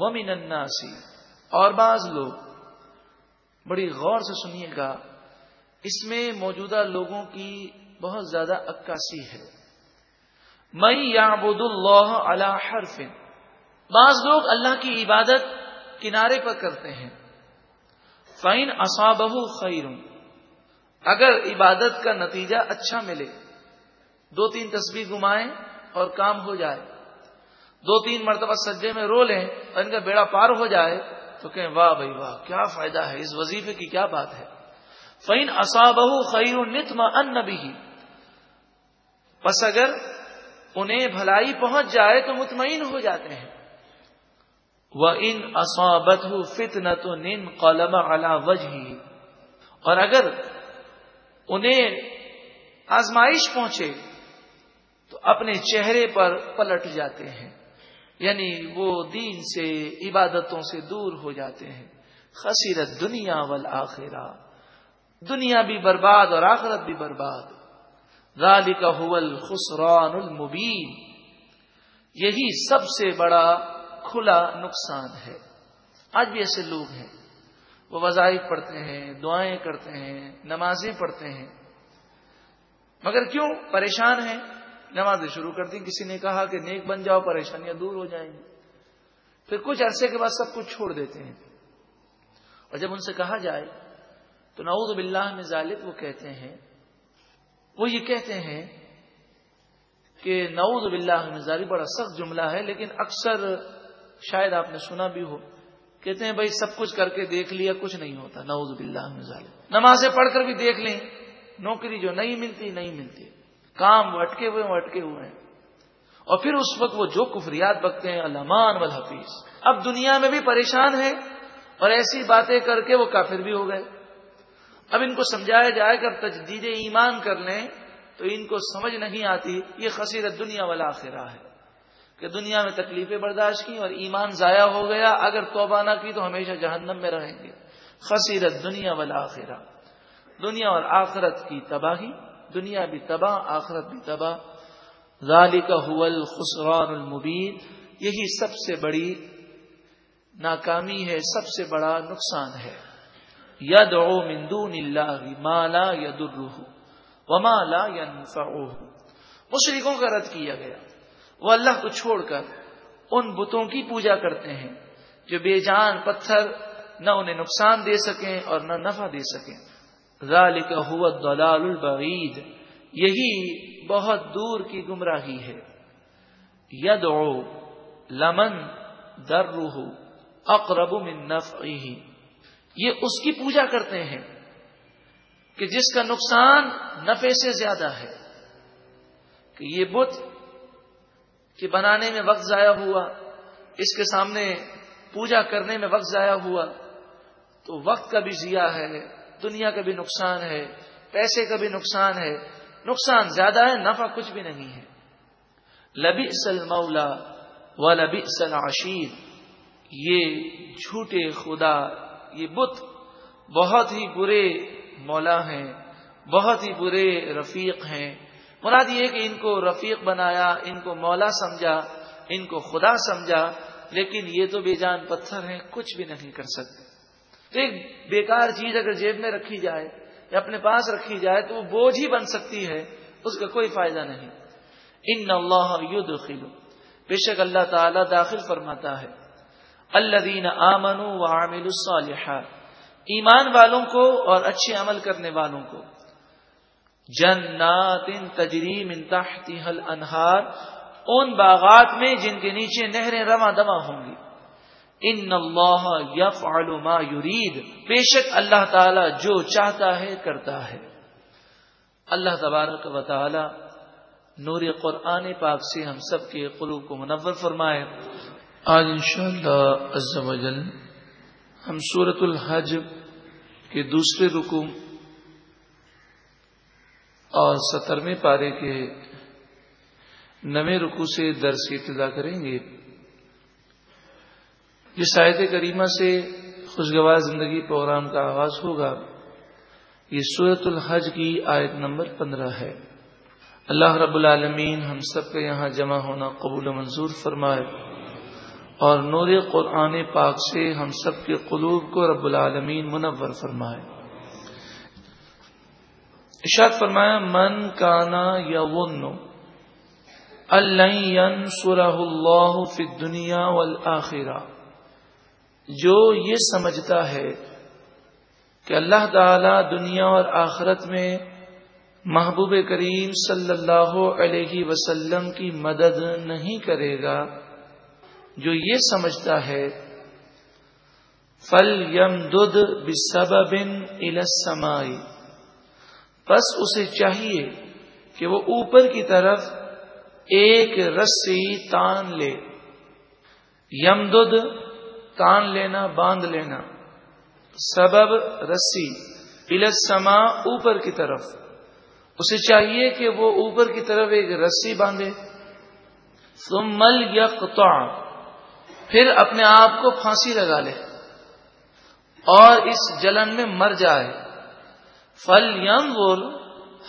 ومن الناسی اور بعض لوگ بڑی غور سے سنیے گا، اس میں موجودہ لوگوں کی بہت زیادہ عکاسی ہے۔ میں یعبد اللہ علی حرف۔ بعض لوگ اللہ کی عبادت کنارے پر کرتے ہیں۔ فائن اصابہ خیر اگر عبادت کا نتیجہ اچھا ملے، دو تین تصویر گمائیں اور کام ہو جائے دو تین مرتبہ سجے میں رو لیں اور ان کا بیڑا پار ہو جائے تو کہیں واہ بھائی واہ، کیا فائدہ ہے؟ اس وظیفے کی کیا بات ہے؟ فین اصابہ خیر نتم ان بس اگر انہیں بھلائی پہنچ جائے تو مطمئن ہو جاتے ہیں۔ وہ ان اصابت فتن تو نن قلم اور اگر انہیں آزمائش پہنچے تو اپنے چہرے پر پلٹ جاتے ہیں۔ یعنی وہ دین سے، عبادتوں سے دور ہو جاتے ہیں۔ خصیرت دنیا والآخرہ۔ دنیا بھی برباد اور آخرت بھی برباد۔ ذالک هو الخسران المبین۔ یہی سب سے بڑا کھلا نقصان ہے۔ آج بھی ایسے لوگ ہیں۔ وہ وظائف پڑھتے ہیں، دعائیں کرتے ہیں، نمازیں پڑھتے ہیں۔ مگر کیوں؟ پریشان ہیں؟ نمازیں شروع کر دی، کسی نے کہا کہ نیک بن جاؤ، پریشانیاں دور ہو جائیں گی۔ پھر کچھ عرصے کے بعد سب کچھ چھوڑ دیتے ہیں۔ اور جب ان سے کہا جائے، تو نعوذ باللہ میں ظالب وہ کہتے ہیں، وہ یہ کہتے ہیں کہ نعوذ باللہ میں ظالب بڑا سخت جملہ ہے، لیکن اکثر شاید آپ نے سنا بھی ہو۔ کہتے ہیں، بھائی سب کچھ کر کے دیکھ لیا، کچھ نہیں ہوتا۔ نعوذ باللہ میں ظالب نمازیں پڑھ کر بھی دیکھ لیں، نوکری جو نہیں ملتی نہیں ملتی۔ کام وہ اٹکے ہوئے وہ اٹکے ہوئے ہیں۔ اور پھر اس وقت وہ جو کفریات بکتے ہیں علمان والحفیظ۔ اب دنیا میں بھی پریشان ہے اور ایسی باتیں کر کے وہ کافر بھی ہو گئے۔ اب ان کو سمجھایا جائے کہ اب تجدید ایمان کر لیں تو ان کو سمجھ نہیں آتی۔ یہ خصیرت دنیا والا آخرہ ہے کہ دنیا میں تکلیفیں برداشت کی اور ایمان ضائع ہو گیا۔ اگر توبہ نہ کی تو ہمیشہ جہنم میں رہیں گے۔ خصیرت دنیا والا آخرہ دنیا اور آخرت کی تباہی۔ دنیا بھی تباہ، آخرت بھی تباہ۔ ذالک حول خسران المبین۔ یہی سب سے بڑی ناکامی ہے، سب سے بڑا نقصان ہے۔ ید او مندون اللہ مالا ید الروح و مالا مشرقوں کا رد کیا گیا۔ وہ اللہ کو چھوڑ کر ان بتوں کی پوجا کرتے ہیں جو بے جان، پتھر نہ انہیں نقصان دے سکیں اور نہ نفع دے سکیں۔ ذالک هو الضلال البعید، یہی بہت دور کی گمراہی ہے۔ یدعو لمن درہ اقرب من نفعه یہ اس کی پوجا کرتے ہیں کہ جس کا نقصان نفع سے زیادہ ہے۔ کہ یہ بت کہ بنانے میں وقت ضائع ہوا، اس کے سامنے پوجا کرنے میں وقت ضائع ہوا، تو وقت کا بھی ضیاع ہے۔ دنیا کا بھی نقصان ہے، پیسے کا بھی نقصان ہے، نقصان زیادہ ہے، نفع کچھ بھی نہیں ہے۔ لبی سل مولا و لبی سل عشیر یہ جھوٹے خدا، یہ بت بہت ہی برے مولا ہیں، بہت ہی برے رفیق ہیں۔ مراد یہ کہ ان کو رفیق بنایا، ان کو مولا سمجھا، ان کو خدا سمجھا، لیکن یہ تو بے جان پتھر ہیں، کچھ بھی نہیں کر سکتے۔ تو ایک بیکار چیز اگر جیب میں رکھی جائے یا اپنے پاس رکھی جائے تو وہ بوجھ ہی بن سکتی ہے، اس کا کوئی فائدہ نہیں۔ ان اللہ خلو بے شک اللہ تعالی داخل فرماتا ہے۔ اللہ دین آمن و عامل الصالحات۔ ایمان والوں کو اور اچھے عمل کرنے والوں کو۔ جنات تجریم حل انہار ان باغات میں جن کے نیچے نہریں رواں دما ہوں گی۔ ان اللہ یف ما یرید بے شک اللہ تعالی جو چاہتا ہے کرتا ہے۔ اللہ تبارک و تعالی نور قرآن پاک سے ہم سب کے قلوب کو منور فرمائے۔ آج انشاءاللہ اللہ ہم سورت الحج کے دوسرے رکو اور سترویں پارے کے نویں رکو سے درس ابتدا کریں گے۔ جس آیت کریمہ سے خوشگوار زندگی پروگرام کا آغاز ہوگا۔ یہ سورت الحج کی آیت نمبر پندرہ ہے۔ اللہ رب العالمین ہم سب کے یہاں جمع ہونا قبول و منظور فرمائے۔ اور نور قرآن پاک سے ہم سب کے قلوب کو رب العالمین منور فرمائے۔ اشاد فرمایا، من کانا یا اللہ سرح اللہ فی دنیا والآخرہ جو یہ سمجھتا ہے کہ اللہ تعالی دنیا اور آخرت میں محبوب کریم صلی اللہ علیہ وسلم کی مدد نہیں کرے گا، جو یہ سمجھتا ہے فل یم دد بن السمائی بس اسے چاہیے کہ وہ اوپر کی طرف ایک رسی تان لے۔ یم دد تان لینا، باندھ لینا۔ سبب رسی السما اوپر کی طرف۔ اسے چاہیے کہ وہ اوپر کی طرف ایک رسی باندھے۔ مل یقطع پھر اپنے آپ کو پھانسی لگا لے۔ اور اس جلن میں مر جائے۔ فل یم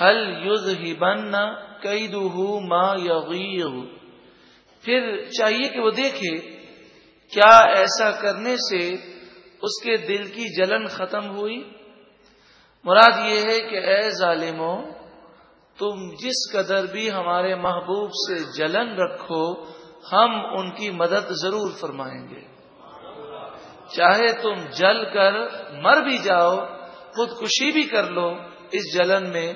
ہل یوز ہی بننا کئی دہ ماں پھر چاہیے کہ وہ دیکھے۔ کیا ایسا کرنے سے اس کے دل کی جلن ختم ہوئی؟ مراد یہ ہے کہ اے ظالموں، تم جس قدر بھی ہمارے محبوب سے جلن رکھو، ہم ان کی مدد ضرور فرمائیں گے۔ چاہے تم جل کر مر بھی جاؤ، خودکشی بھی کر لو اس جلن میں،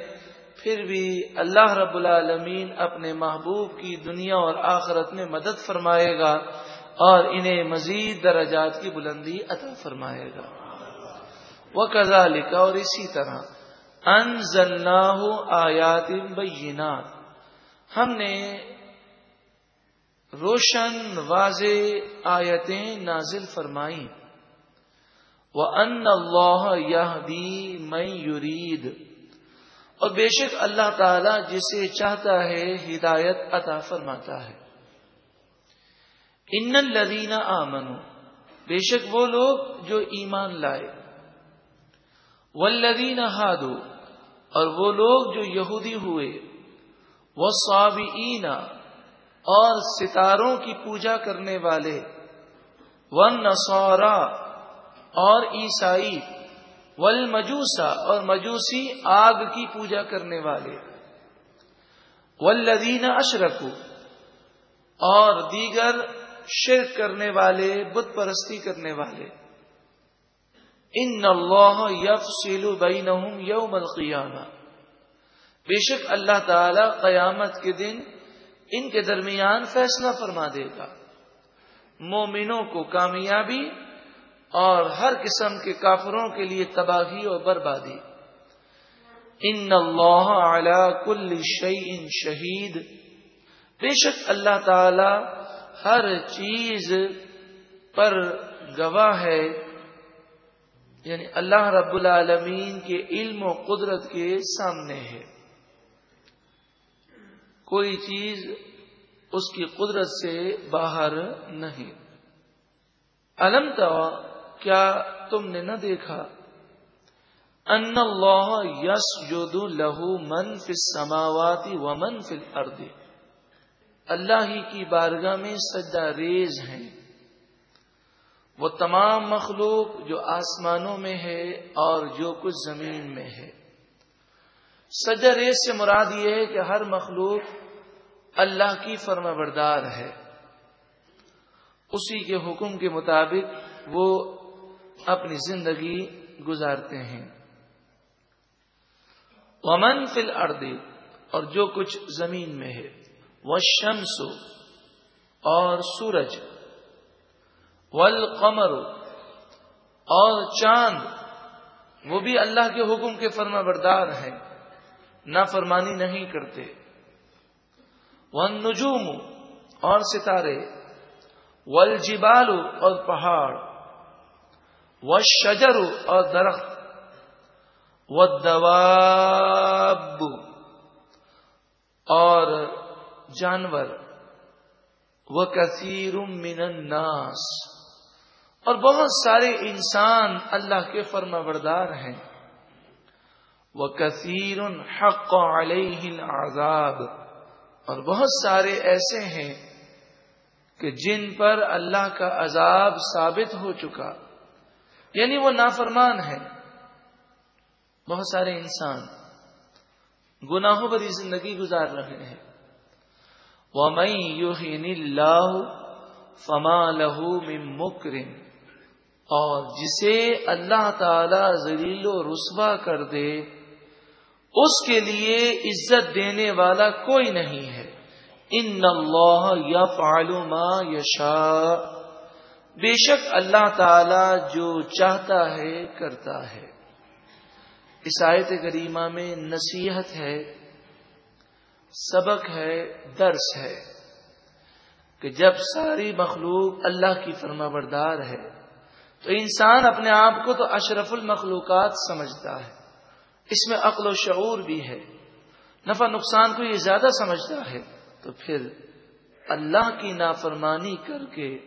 پھر بھی اللہ رب العالمین اپنے محبوب کی دنیا اور آخرت میں مدد فرمائے گا۔ اور انہیں مزید درجات کی بلندی عطا فرمائے گا۔ وہ کزا لکھا اور اسی طرح ان آیات بینات۔ ہم نے روشن، واضح آیتیں نازل فرمائی وہ ان اللہ یہ میں یرید اور بے شک اللہ تعالی جسے چاہتا ہے، ہدایت عطا فرماتا ہے۔ ان لدینہ آمنو بے شک وہ لوگ جو ایمان لائے۔ ولدین ہادو اور وہ لوگ جو یہودی ہوئے۔ وہ سوابینا اور ستاروں کی پوجا کرنے والے۔ ون نسورا اور عیسائی۔ ول مجوسا اور مجوسی آگ کی پوجا کرنے والے۔ ولدین اشرکو اور دیگر شرک کرنے والے، بت پرستی کرنے والے۔ ان اللہ یف سیلو یوم القیامہ۔ بے شک اللہ تعالی قیامت کے دن ان کے درمیان فیصلہ فرما دے گا۔ مومنوں کو کامیابی اور ہر قسم کے کافروں کے لیے تباہی اور بربادی۔ ان اللہ اعلی کل شعی ان شہید۔ بے شک اللہ تعالی ہر چیز پر گواہ ہے یعنی اللہ رب العالمین کے علم و قدرت کے سامنے ہے۔ کوئی چیز اس کی قدرت سے باہر نہیں۔ علم تو کیا تم نے نہ دیکھا؟ ان اللہ یس جو لہو من فل سماواتی و من فل اللہ ہی کی بارگاہ میں سجدہ ریز ہیں۔ وہ تمام مخلوق جو آسمانوں میں ہے اور جو کچھ زمین میں ہے۔ سجدہ ریز سے مراد یہ ہے کہ ہر مخلوق اللہ کی فرما بردار ہے۔ اسی کے حکم کے مطابق وہ اپنی زندگی گزارتے ہیں۔ ومن فل اردی اور جو کچھ زمین میں ہے۔ وہ شمس اور سورج ول قمر اور چاند، وہ بھی اللہ کے حکم کے فرما بردار ہیں، نہ فرمانی نہیں کرتے۔ ون نجوم اور ستارے ول اور پہاڑ و شجر اور درخت و دواب اور جانور وہ کثیر من الناس۔ اور بہت سارے انسان اللہ کے فرما بردار ہیں۔ وہ کثیر حق علیہ العذاب۔ اور بہت سارے ایسے ہیں کہ جن پر اللہ کا عذاب ثابت ہو چکا۔ یعنی وہ نافرمان ہے بہت سارے انسان گناہوں بری زندگی گزار رہے ہیں۔ وہ میں یو ہی فما لہو مکرم اور جسے اللہ تعالی ذلیل و رسوا کر دے، اس کے لیے عزت دینے والا کوئی نہیں ہے۔ ان اللہ یا ما یشا بے شک اللہ تعالی جو چاہتا ہے، کرتا ہے۔ اس آیت کریمہ میں نصیحت ہے۔ سبق ہے، درس ہے کہ جب ساری مخلوق اللہ کی فرما بردار ہے، تو انسان اپنے آپ کو تو اشرف المخلوقات سمجھتا ہے۔ اس میں عقل و شعور بھی ہے۔ نفع نقصان کو یہ زیادہ سمجھتا ہے۔ تو پھر اللہ کی نافرمانی کر کے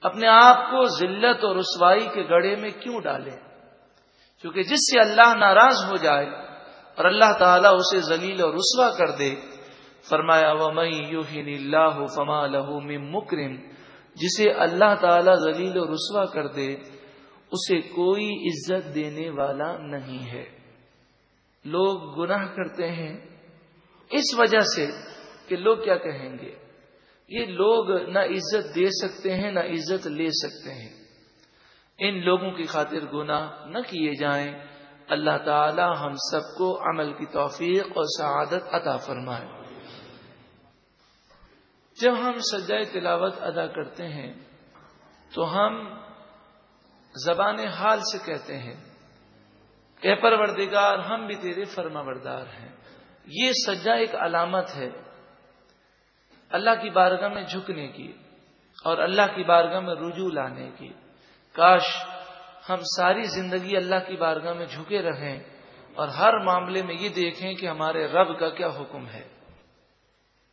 اپنے آپ کو ذلت اور رسوائی کے گڑے میں کیوں ڈالے کیونکہ جس سے اللہ ناراض ہو جائے اور اللہ تعالیٰ اسے ذلیل اور رسوا کر دے۔ فرمایا و میں اللہ فما لہو مکرم جسے اللہ تعالی ذلیل و رسوا کر دے، اسے کوئی عزت دینے والا نہیں ہے۔ لوگ گناہ کرتے ہیں۔ اس وجہ سے کہ لوگ کیا کہیں گے؟ یہ لوگ نہ عزت دے سکتے ہیں، نہ عزت لے سکتے ہیں۔ ان لوگوں کی خاطر گناہ نہ کیے جائیں۔ اللہ تعالی ہم سب کو عمل کی توفیق اور سعادت عطا فرمائے۔ جب ہم سجائے تلاوت ادا کرتے ہیں، تو ہم زبان حال سے کہتے ہیں کہ پروردگار، ہم بھی تیرے فرما بردار ہیں۔ یہ سجا ایک علامت ہے۔ اللہ کی بارگاہ میں جھکنے کی اور اللہ کی بارگاہ میں رجوع لانے کی۔ کاش ہم ساری زندگی اللہ کی بارگاہ میں جھکے رہیں اور ہر معاملے میں یہ دیکھیں کہ ہمارے رب کا کیا حکم ہے۔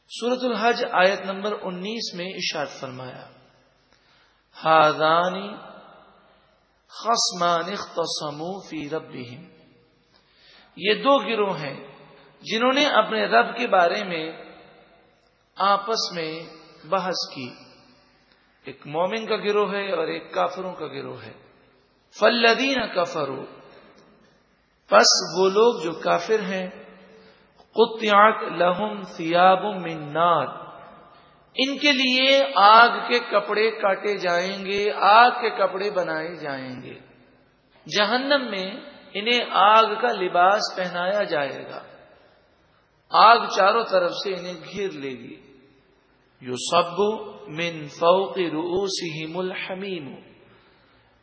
سورت الحج آیت نمبر انیس میں اشاد فرمایا ہادانی خسمان اختصمو فی ربہم یہ دو گروہ ہیں جنہوں نے اپنے رب کے بارے میں آپس میں بحث کی۔ ایک مومن کا گروہ ہے اور ایک کافروں کا گروہ ہے۔ فلدین کفرو پس وہ لوگ جو کافر ہیں، قطعت لہم سیاب من نار، ان کے لیے آگ کے کپڑے کاٹے جائیں گے، آگ کے کپڑے بنائے جائیں گے۔ جہنم میں انہیں آگ کا لباس پہنایا جائے گا۔ آگ چاروں طرف سے انہیں گھیر لے گی۔ یو سب من فوق رؤوسہم الحمیم۔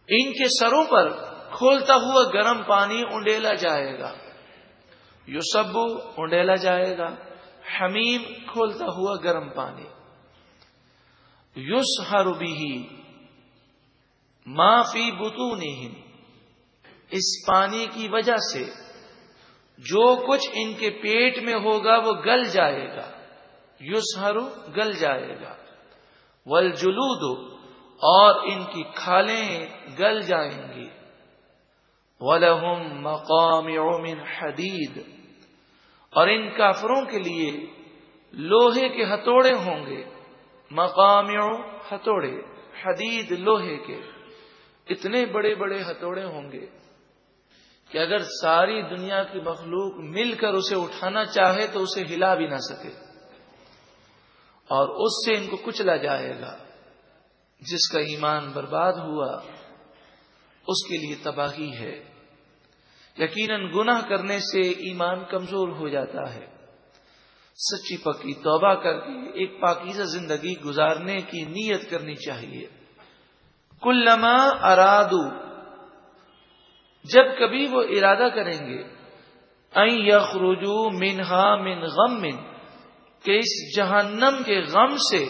ان کے سروں پر کھولتا ہوا گرم پانی انڈیلا جائے گا۔ یو سب جائے گا۔ حمیم کھولتا ہوا گرم پانی۔ یوس ہر بھی معافی بتو اس پانی کی وجہ سے جو کچھ ان کے پیٹ میں ہوگا وہ گل جائے گا۔ یوس گل جائے گا۔ ول اور ان کی کھالیں گل جائیں گی۔ ولہم مقام من حدید اور ان کافروں کے لیے لوہے کے ہتوڑے ہوں گے۔ مقام ہتوڑے حدید لوہے کے۔ اتنے بڑے بڑے ہتوڑے ہوں گے کہ اگر ساری دنیا کی مخلوق مل کر اسے اٹھانا چاہے تو اسے ہلا بھی نہ سکے۔ اور اس سے ان کو کچلا جائے گا۔ جس کا ایمان برباد ہوا، اس کے لیے تباہی ہے۔ یقیناً گناہ کرنے سے ایمان کمزور ہو جاتا ہے۔ سچی پکی توبہ کر کے ایک پاکیزہ زندگی گزارنے کی نیت کرنی چاہیے۔ کلما ارادو، جب کبھی وہ ارادہ کریں گے این یخرجو منہا من غم من کہ اس جہنم کے غم سے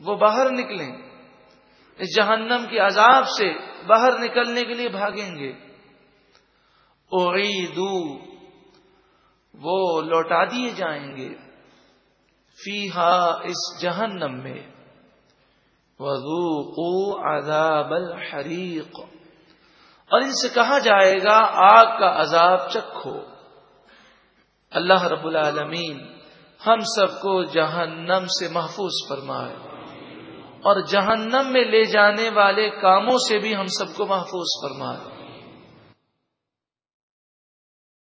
وہ باہر نکلیں۔ اس جہنم کے عذاب سے باہر نکلنے کے لیے بھاگیں گے۔ اعیدو، وہ لوٹا دیے جائیں گے۔ فی اس جہنم میں۔ وضو عذاب الحریق۔ اور ان سے کہا جائے گا، آگ کا عذاب چکھو۔ اللہ رب العالمین ہم سب کو جہنم سے محفوظ فرمائے۔ اور جہنم میں لے جانے والے کاموں سے بھی ہم سب کو محفوظ فرما